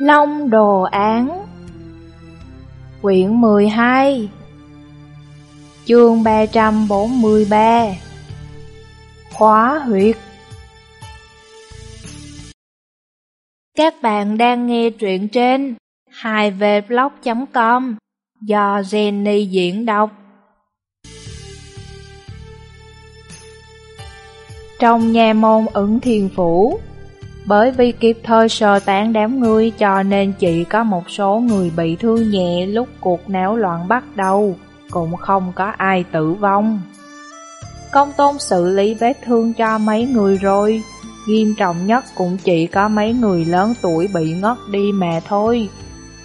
Long Đồ Án. Quyển 12 Chương 343 Khóa huyệt. Các bạn đang nghe truyện trên 2vblog.com do Jenny diễn đọc. Trong nhà môn ứng thiền phủ bởi vì kịp thời sơ tán đám người cho nên chỉ có một số người bị thương nhẹ lúc cuộc náo loạn bắt đầu, cũng không có ai tử vong. Công tôn xử lý vết thương cho mấy người rồi, nghiêm trọng nhất cũng chỉ có mấy người lớn tuổi bị ngất đi mà thôi.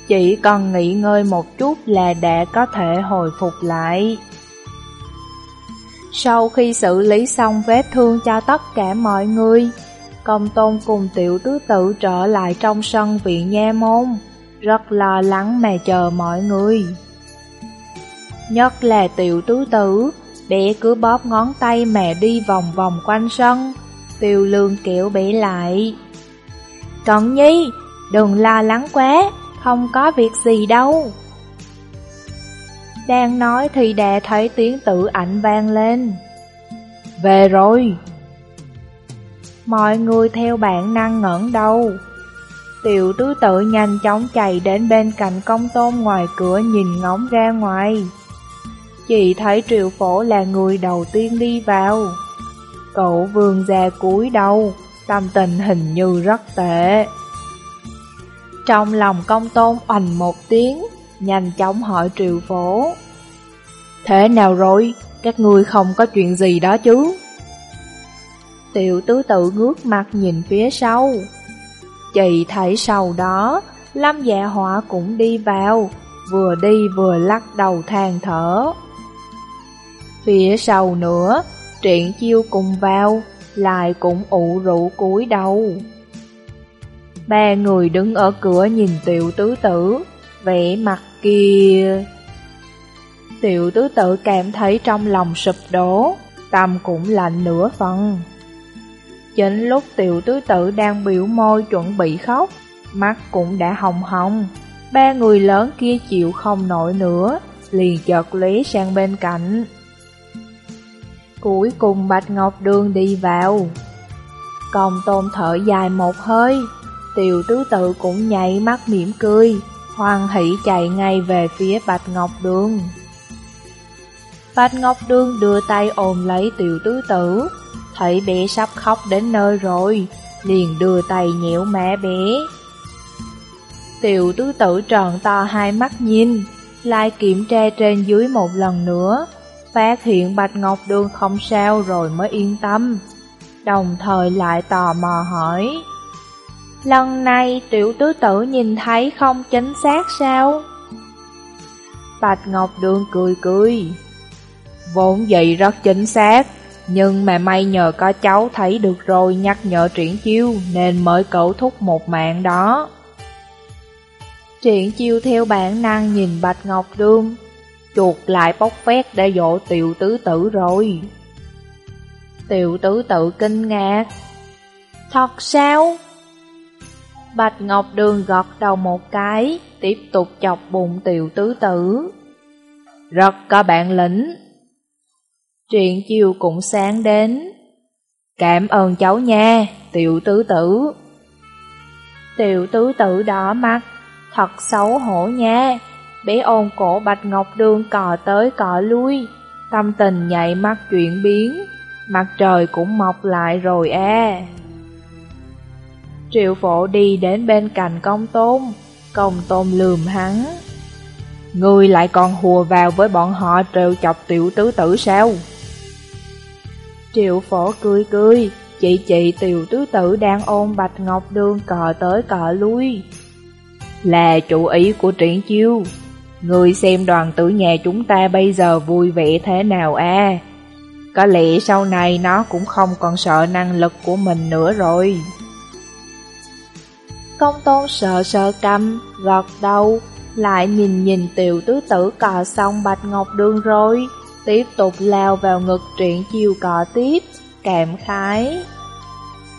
Chỉ cần nghỉ ngơi một chút là đã có thể hồi phục lại. Sau khi xử lý xong vết thương cho tất cả mọi người, Công tôn cùng tiểu tứ Tử trở lại trong sân viện nha môn, rất lo lắng mà chờ mọi người. Nhất là tiểu tứ tử, bé cứ bóp ngón tay mà đi vòng vòng quanh sân, tiêu lương kiểu bé lại. Cận nhi, đừng lo lắng quá, không có việc gì đâu. Đang nói thì đã thấy tiếng tự ảnh vang lên. Về rồi! Mọi người theo bản năng ngẩn đầu. Tiểu tứ tự nhanh chóng chạy đến bên cạnh công tôn ngoài cửa nhìn ngóng ra ngoài. Chỉ thấy triệu phổ là người đầu tiên đi vào. Cậu vương già cúi đầu, tâm tình hình như rất tệ. Trong lòng công tôn oành một tiếng, nhanh chóng hỏi triệu phổ. Thế nào rồi? Các ngươi không có chuyện gì đó chứ? Tiểu tứ tự ngước mặt nhìn phía sau. Chị thấy sau đó, Lâm dạ họa cũng đi vào, vừa đi vừa lắc đầu than thở. Phía sau nữa, triển chiêu cùng vào, lại cũng ụ rũ cúi đầu. Ba người đứng ở cửa nhìn tiểu tứ tử, vẻ mặt kia. Tiểu tứ tự cảm thấy trong lòng sụp đổ, tâm cũng lạnh nửa phần. Chính lúc tiểu tứ tử đang biểu môi chuẩn bị khóc, mắt cũng đã hồng hồng. Ba người lớn kia chịu không nổi nữa, liền chợt lý sang bên cạnh. Cuối cùng Bạch Ngọc Đường đi vào. Công tôn thở dài một hơi, tiểu tứ tự cũng nhảy mắt mỉm cười, hoan hỷ chạy ngay về phía Bạch Ngọc Đường. Bạch Ngọc Đường đưa tay ôm lấy tiểu tứ tử, thấy bé sắp khóc đến nơi rồi, liền đưa tay nhẹo mẹ bé. Tiểu tứ tử tròn to hai mắt nhìn, lại kiểm tra trên dưới một lần nữa, phát hiện Bạch Ngọc Đường không sao rồi mới yên tâm, đồng thời lại tò mò hỏi. Lần này tiểu tứ tử nhìn thấy không chính xác sao? Bạch Ngọc Đường cười cười. Vốn vậy rất chính xác, nhưng mà may nhờ có cháu thấy được rồi nhắc nhở triển chiêu nên mới cẩu thúc một mạng đó. Triển chiêu theo bản năng nhìn Bạch Ngọc Đương, chuột lại bóc phét để dỗ tiểu tứ tử rồi. Tiểu tứ tử kinh ngạc. Thật sao? Bạch Ngọc Đường gọt đầu một cái, tiếp tục chọc bụng tiểu tứ tử. Rất có bạn lĩnh. Chuyện chiều cũng sáng đến. Cảm ơn cháu nha, tiểu tứ tử. Tiểu tứ tử đỏ mắt, thật xấu hổ nha. Bé ôm cổ Bạch Ngọc Đường cò tới cò lui, tâm tình nhạy mắt chuyển biến, mặt trời cũng mọc lại rồi à. Triệu phổ đi đến bên cạnh công tôn, công tôn lườm hắn. Người lại còn hùa vào với bọn họ trêu chọc tiểu tứ tử sao? Triệu phổ cười cười, chị chị tiểu tứ tử đang ôm Bạch Ngọc Đường cọ tới cọ lui. Là chủ ý của triển chiêu, người xem đoàn tử nhà chúng ta bây giờ vui vẻ thế nào à? Có lẽ sau này nó cũng không còn sợ năng lực của mình nữa rồi. Công tôn sợ sợ căm, gọt đầu, lại nhìn nhìn tiểu tứ tử cò xong Bạch Ngọc Đường rồi tiếp tục lao vào ngực truyện chiêu cọ tiếp, cảm khái.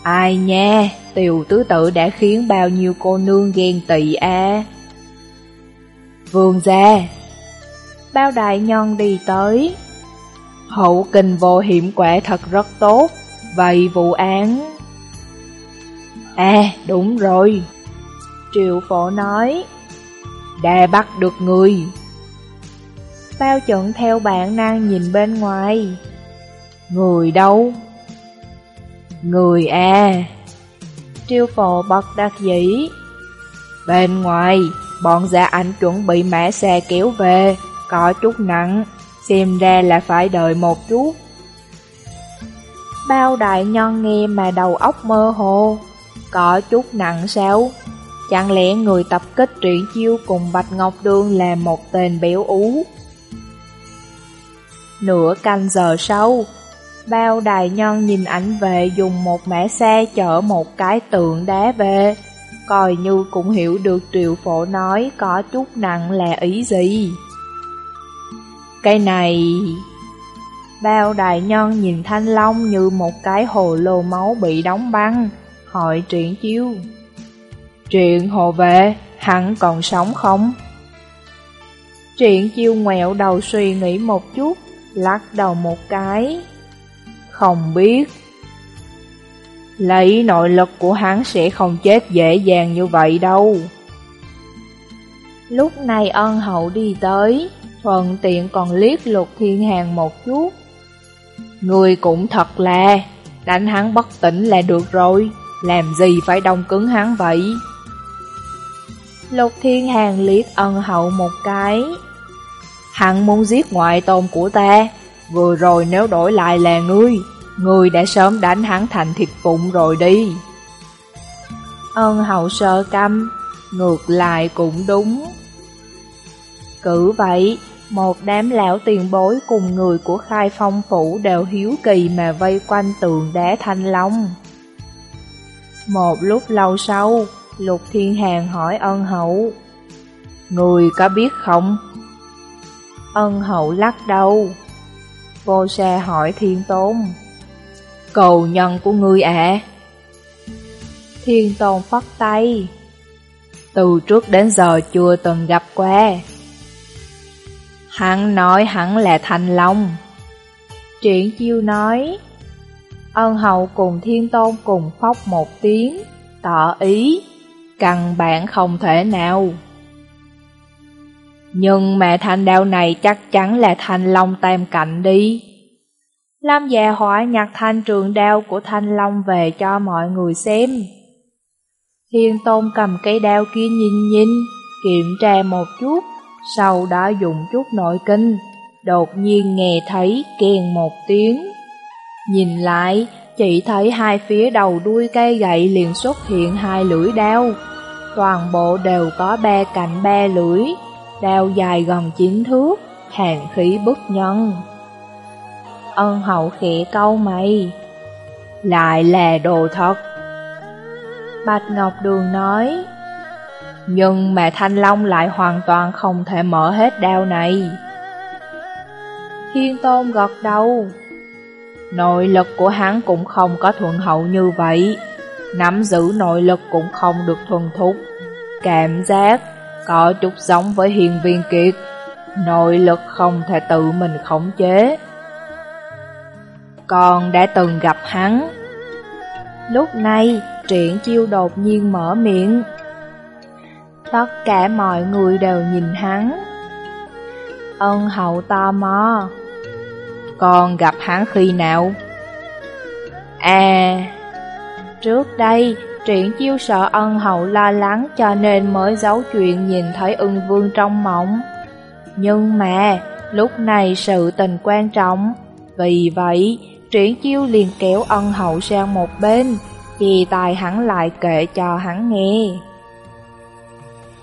Ai nha, tiểu tứ tự đã khiến bao nhiêu cô nương ghen tị a. Vương gia. Bao đại nhân đi tới. Hậu kinh vô hiểm quả thật rất tốt Vậy vụ án. À đúng rồi. Triệu phổ nói Đã bắt được người. Bao chuẩn theo bạn năng nhìn bên ngoài. Người đâu? Người à? Triêu phổ bật đặc dĩ. Bên ngoài, Bọn giả ảnh chuẩn bị mã xe kéo về, Có chút nặng, Xem ra là phải đợi một chút. Bao đại nhân nghe mà đầu óc mơ hồ, Có chút nặng sao? Chẳng lẽ người tập kích truyện chiêu cùng Bạch Ngọc đương là một tên béo ú? Nửa canh giờ sau. Bao đại nhân nhìn ảnh về dùng một mẻ xe chở một cái tượng đá về. Coi như cũng hiểu được triệu phổ nói có chút nặng là ý gì. Cái này... Bao đại nhân nhìn thanh long như một cái hồ lô máu bị đóng băng Hỏi triển chiêu. Truyện hồ vệ, hắn còn sống không? Triển chiêu ngoẹo đầu suy nghĩ một chút, lắc đầu một cái không biết. Lấy nội lực của hắn sẽ không chết dễ dàng như vậy đâu. Lúc này ân hậu đi tới, thuận tiện còn liếc lục thiên hàng một chút. Người cũng thật là, đánh hắn bất tỉnh là được rồi, làm gì phải đông cứng hắn vậy? Lục thiên hàng liếc ân hậu một cái. Hắn muốn giết ngoại tôn của ta, Vừa rồi nếu đổi lại là ngươi, ngươi đã sớm đánh hắn thành thịt vụn rồi đi. Ân hậu sơ căm, ngược lại cũng đúng. cử vậy, một đám lão tiền bối cùng người của khai phong phủ đều hiếu kỳ mà vây quanh tường đá thanh long. Một lúc lâu sau, Lục Thiên Hàng hỏi ân hậu. Người có biết không? Ân hậu lắc đầu. Vô xe hỏi thiên tôn, Cầu nhân của ngươi ạ? Thiên tôn phất tay, Từ trước đến giờ chưa từng gặp qua. Hắn nói hắn là thanh long. Triển chiêu nói, Ân hậu cùng thiên tôn cùng phóc một tiếng, Tỏ ý, Căn bản không thể nào nhưng mẹ thanh đao này chắc chắn là thanh long tam cạnh đi. Lam già hỏi nhặt thanh trường đao của thanh long về cho mọi người xem. Thiên tôn cầm cây đao kia nhìn nhìn, kiểm tra một chút, sau đó dùng chút nội kinh, đột nhiên nghe thấy kèn một tiếng. Nhìn lại, chỉ thấy hai phía đầu đuôi cây gậy liền xuất hiện hai lưỡi đao. Toàn bộ đều có ba cạnh ba lưỡi, đao dài gần chín thước, hàng khí bức nhân. Ân hậu khẽ câu mày, lại là đồ thật. Bạch Ngọc Đường nói, nhưng mà Thanh Long lại hoàn toàn không thể mở hết đao này. Thiên Tôn gật đầu, nội lực của hắn cũng không có thuận hậu như vậy, nắm giữ nội lực cũng không được thuần thục. Cảm giác có chút giống với hiền viên kiệt, nội lực không thể tự mình khống chế. Con đã từng gặp hắn. Lúc này, triển chiêu đột nhiên mở miệng. Tất cả mọi người đều nhìn hắn. Ân hậu tò mò. Con gặp hắn khi nào? À, trước đây Triển chiêu sợ ân hậu lo lắng cho nên mới giấu chuyện nhìn thấy ưng vương trong mộng. Nhưng mà, lúc này sự tình quan trọng. Vì vậy, triển chiêu liền kéo ân hậu sang một bên, thì tài hắn lại kể cho hắn nghe.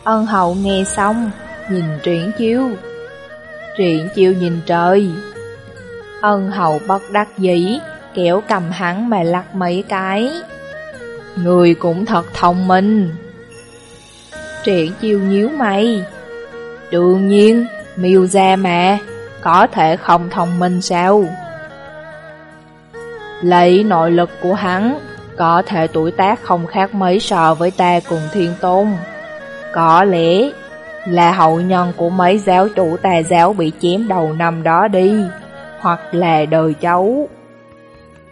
Ân hậu nghe xong, nhìn triển chiêu. Triển chiêu nhìn trời. Ân hậu bất đắc dĩ, kéo cầm hắn mà lắc mấy cái. Người cũng thật thông minh. Triển chiêu nhíu mày. Đương nhiên, miêu ra mà, có thể không thông minh sao? Lấy nội lực của hắn, có thể tuổi tác không khác mấy so với ta cùng thiên tôn. Có lẽ là hậu nhân của mấy giáo chủ tà giáo bị chém đầu năm đó đi, hoặc là đời cháu.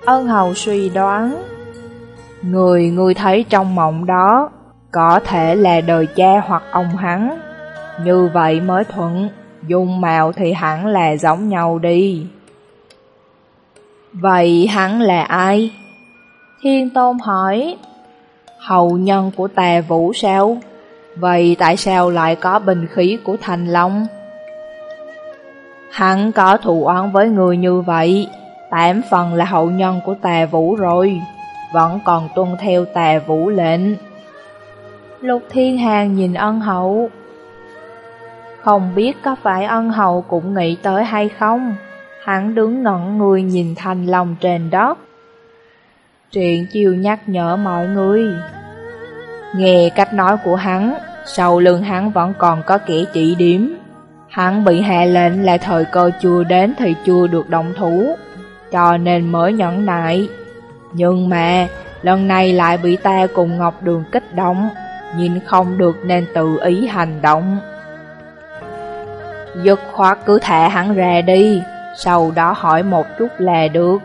Ân hầu suy đoán, người ngươi thấy trong mộng đó có thể là đời cha hoặc ông hắn, như vậy mới thuận, dung mạo thì hẳn là giống nhau đi. Vậy hắn là ai? Thiên Tôn hỏi, hậu nhân của tà vũ sao? Vậy tại sao lại có bình khí của thành long? Hắn có thù oán với người như vậy, tám phần là hậu nhân của tà vũ rồi, vẫn còn tuân theo tà vũ lệnh. Lục Thiên Hàng nhìn ân hậu. Không biết có phải ân hậu cũng nghĩ tới hay không? Hắn đứng ngẩn người nhìn thành lòng trên đất. Truyện chiều nhắc nhở mọi người. Nghe cách nói của hắn, sau lưng hắn vẫn còn có kẻ chỉ điểm. Hắn bị hạ lệnh là thời cơ chưa đến thì chưa được động thủ, cho nên mới nhẫn nại. Nhưng mà, lần này lại bị ta cùng Ngọc Đường kích động, nhìn không được nên tự ý hành động. Dứt khoát cứ thả hắn ra đi, sau đó hỏi một chút là được.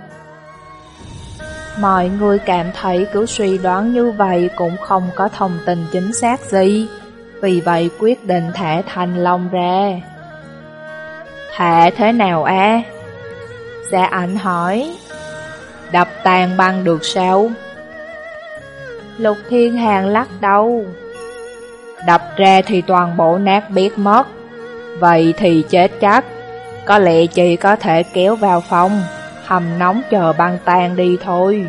Mọi người cảm thấy cứ suy đoán như vậy cũng không có thông tin chính xác gì, vì vậy quyết định thả Thanh Long ra. Thả thế nào á? Dạ ảnh hỏi. Đập tàn băng được sao? Lục Thiên Hàng lắc đầu. Đập ra thì toàn bộ nát biết mất. Vậy thì chết chắc. Có lẽ chỉ có thể kéo vào phòng, hầm nóng chờ băng tan đi thôi.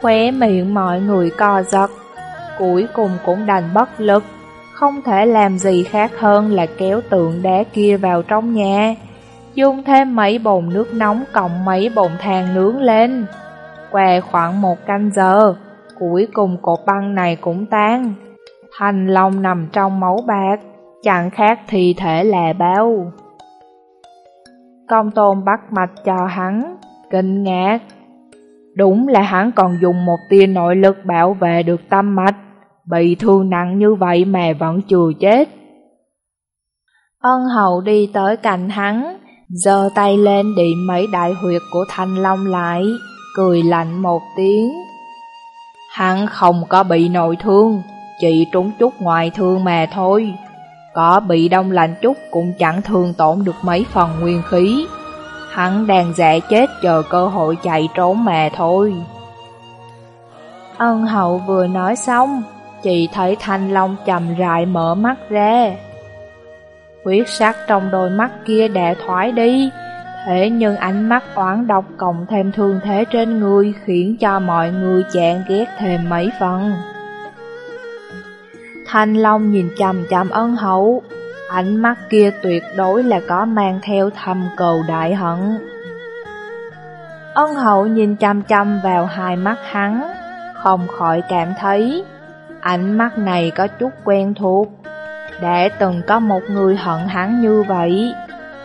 Khóe miệng mọi người co giật, cuối cùng cũng đành bất lực, không thể làm gì khác hơn là kéo tượng đá kia vào trong nhà, dùng thêm mấy bồn nước nóng cộng mấy bồn than nướng lên. Qua khoảng một canh giờ, cuối cùng cột băng này cũng tan. Thành Long nằm trong máu bạc, chẳng khác thi thể là bao. Công tôn bắt mạch cho hắn, kinh ngạc. Đúng là hắn còn dùng một tia nội lực bảo vệ được tâm mạch, bị thương nặng như vậy mà vẫn chưa chết. Ân hậu đi tới cạnh hắn, giơ tay lên điểm mấy đại huyệt của thanh long lại, cười lạnh một tiếng. Hắn không có bị nội thương, chỉ trúng chút ngoài thương mà thôi. Có bị đông lạnh chút cũng chẳng thương tổn được mấy phần nguyên khí. Hắn đang dạ chết chờ cơ hội chạy trốn mà thôi. Ân hậu vừa nói xong, chỉ thấy thanh long chầm rại mở mắt ra. Huyết sắc trong đôi mắt kia đã thoái đi, thế nhưng ánh mắt oán độc cộng thêm thương thế trên người khiến cho mọi người chán ghét thêm mấy phần. Thanh Long nhìn chằm chằm ân hậu, ánh mắt kia tuyệt đối là có mang theo thầm cầu đại hận. Ân hậu nhìn chằm chằm vào hai mắt hắn, không khỏi cảm thấy ánh mắt này có chút quen thuộc. Đã từng có một người hận hắn như vậy,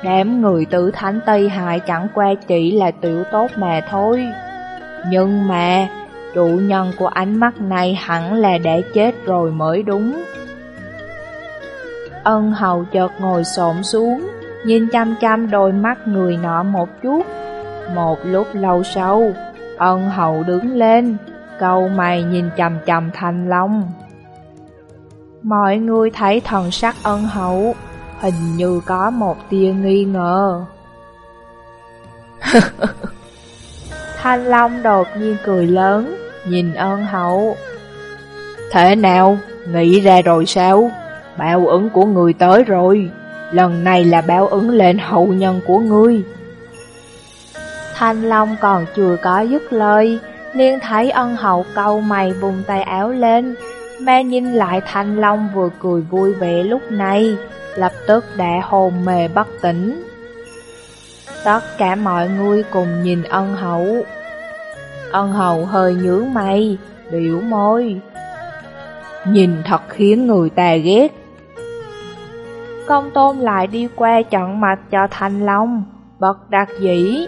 đám người tử thánh Tây hải chẳng qua chỉ là tiểu tốt mà thôi. Nhưng mà, chủ nhân của ánh mắt này hẳn là đã chết rồi mới đúng. Ân hầu chợt ngồi xổm xuống, nhìn chăm chăm đôi mắt người nọ một chút. Một lúc lâu sau, ân hầu đứng lên, câu mày nhìn chầm chầm thanh long. Mọi người thấy thần sắc ân hậu, hình như có một tia nghi ngờ. thanh long đột nhiên cười lớn, nhìn ân hậu. Thế nào, nghĩ ra rồi sao? Báo ứng của người tới rồi, lần này là báo ứng lên hậu nhân của ngươi. Thanh Long còn chưa có dứt lời, liền thấy ân hậu câu mày vùng tay áo lên, mà nhìn lại Thanh Long vừa cười vui vẻ lúc này, lập tức đã hồn mề bất tỉnh. Tất cả mọi người cùng nhìn ân hậu. Ân hậu hơi nhướng mày, biểu môi. Nhìn thật khiến người ta ghét. Công tôn lại đi qua chọn mặt cho Thanh Long, bất đặc dĩ.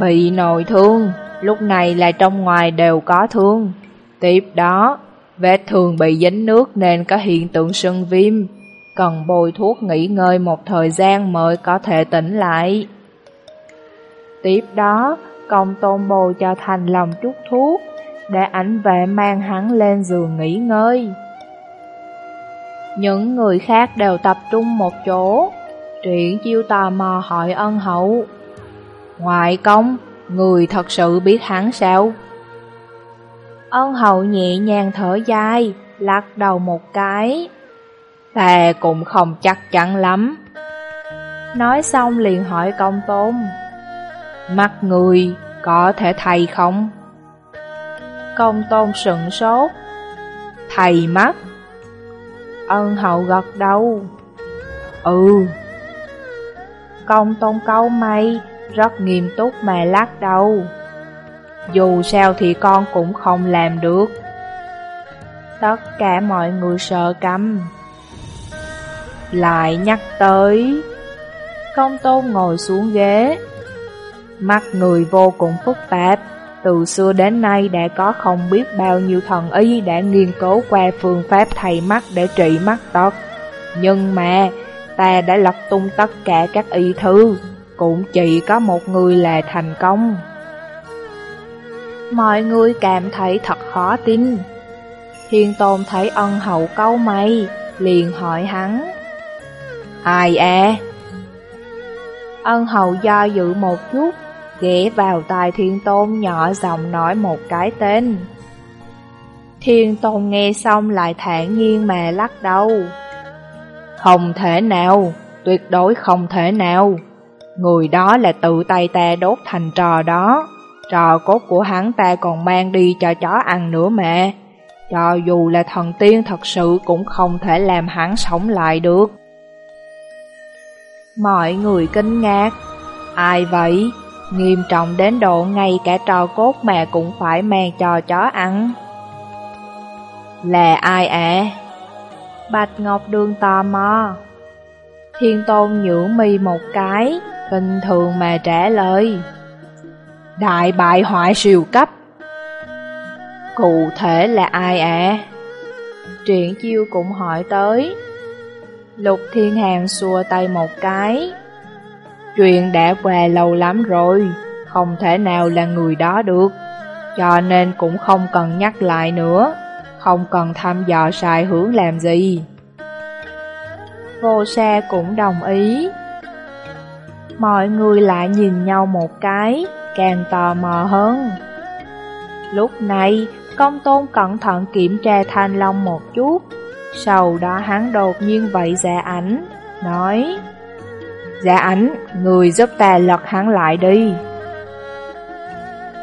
Bị nội thương, lúc này là trong ngoài đều có thương. Tiếp đó, vết thương bị dính nước nên có hiện tượng sưng viêm, cần bôi thuốc nghỉ ngơi một thời gian mới có thể tỉnh lại. Tiếp đó, công tôn bồi cho thành lòng chút thuốc, để ảnh vệ mang hắn lên giường nghỉ ngơi. Những người khác đều tập trung một chỗ, Triển chiêu tò mò hỏi ân hậu. Ngoại công, người thật sự biết hắn sao? Ân hậu nhẹ nhàng thở dài, lắc đầu một cái. Ta cũng không chắc chắn lắm. Nói xong liền hỏi công tôn. Mắt người có thể thầy không? Công tôn sững sốt. Thầy mắt. Ân hậu gật đầu. Ừ. Công tôn câu mày, rất nghiêm túc mà lắc đầu. Dù sao thì con cũng không làm được. Tất cả mọi người sợ cấm Lại nhắc tới. Công tôn ngồi xuống ghế. Mắt người vô cùng phức tạp. Từ xưa đến nay đã có không biết bao nhiêu thần y đã nghiên cứu qua phương pháp thầy mắt để trị mắt tật. Nhưng mà, ta đã lật tung tất cả các y thư, cũng chỉ có một người là thành công. Mọi người cảm thấy thật khó tin. Thiên Tôn thấy ân hậu câu mày, liền hỏi hắn. Ai à? Ân hậu do dự một chút, ghé vào tai Thiên Tôn nhỏ giọng nói một cái tên. Thiên Tôn nghe xong lại thản nhiên mà lắc đầu. Không thể nào, tuyệt đối không thể nào. Người đó là tự tay ta đốt thành trò đó. Trò cốt của hắn ta còn mang đi cho chó ăn nữa mà. Cho dù là thần tiên thật sự cũng không thể làm hắn sống lại được. Mọi người kinh ngạc. Ai vậy? Nghiêm trọng đến độ ngay cả trò cốt mà cũng phải mang cho chó ăn. Là ai ạ? À? Bạch Ngọc Đường tò mò. Thiên Tôn nhượng mi một cái, bình thường mà trả lời. Đại bại hoại siêu cấp. Cụ thể là ai ạ? À? Truyện chiêu cũng hỏi tới. Lục Thiên Hàng xua tay một cái. Chuyện đã qua lâu lắm rồi, không thể nào là người đó được, cho nên cũng không cần nhắc lại nữa không cần thăm dò sai hướng làm gì. Vô xe cũng đồng ý. Mọi người lại nhìn nhau một cái, càng tò mò hơn. Lúc này, công tôn cẩn thận kiểm tra thanh long một chút, sau đó hắn đột nhiên vậy dạ ảnh, nói Dạ ảnh, người giúp ta lật hắn lại đi.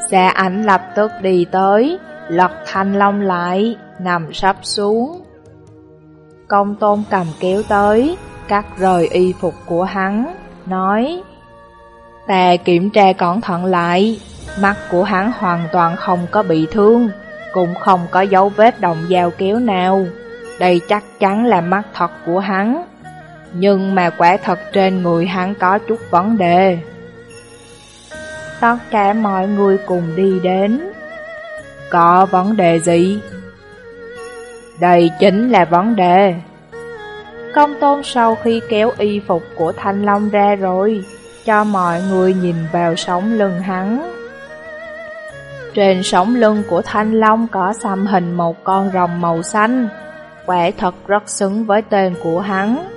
Dạ ảnh lập tức đi tới, lật thanh long lại nằm sắp xuống. Công tôn cầm kéo tới, cắt rời y phục của hắn, nói Ta kiểm tra cẩn thận lại, mắt của hắn hoàn toàn không có bị thương, cũng không có dấu vết động dao kéo nào. Đây chắc chắn là mắt thật của hắn, nhưng mà quả thật trên người hắn có chút vấn đề. Tất cả mọi người cùng đi đến. Có vấn đề gì? Đây chính là vấn đề. Công tôn sau khi kéo y phục của Thanh Long ra rồi, cho mọi người nhìn vào sống lưng hắn. Trên sống lưng của Thanh Long có xăm hình một con rồng màu xanh, quả thật rất xứng với tên của hắn.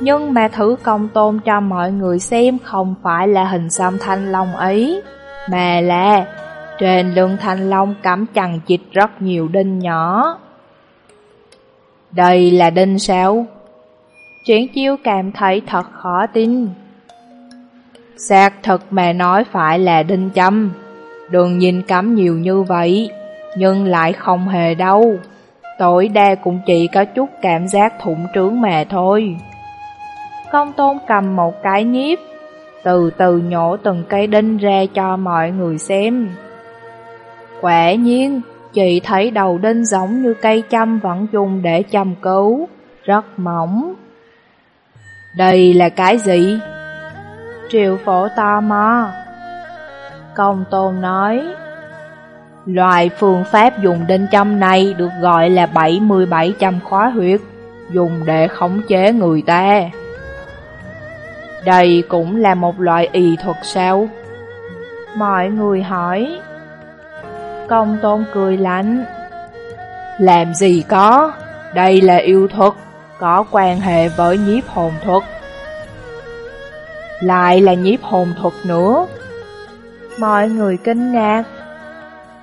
Nhưng mà thử công tôn cho mọi người xem không phải là hình xăm Thanh Long ấy, mà là trên lưng Thanh Long cắm chằng chịt rất nhiều đinh nhỏ. Đây là đinh sao? Triển chiêu cảm thấy thật khó tin. Xác thật mẹ nói phải là đinh châm. Đường nhìn cắm nhiều như vậy, nhưng lại không hề đâu. Tối đa cũng chỉ có chút cảm giác thủng trướng mẹ thôi. Công tôn cầm một cái nhiếp, từ từ nhổ từng cây đinh ra cho mọi người xem. Quả nhiên, Chị thấy đầu đinh giống như cây châm vẫn dùng để châm cứu, rất mỏng. Đây là cái gì? Triệu phổ tò mò. Công tôn nói, Loại phương pháp dùng đinh châm này được gọi là 77 châm khóa huyết, dùng để khống chế người ta. Đây cũng là một loại y thuật sao? Mọi người hỏi. Công tôn cười lạnh. Làm gì có, đây là yêu thuật, có quan hệ với nhiếp hồn thuật. Lại là nhiếp hồn thuật nữa. Mọi người kinh ngạc.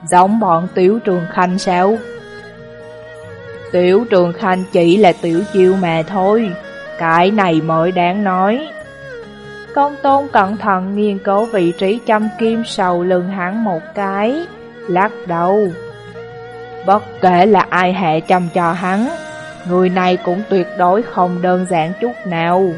Giống bọn tiểu trường khanh sao? Tiểu trường khanh chỉ là tiểu chiêu mà thôi, cái này mới đáng nói. Công tôn cẩn thận nghiên cứu vị trí châm kim sầu lưng hắn một cái, lắc đầu. Bất kể là ai hệ châm cho hắn, người này cũng tuyệt đối không đơn giản chút nào.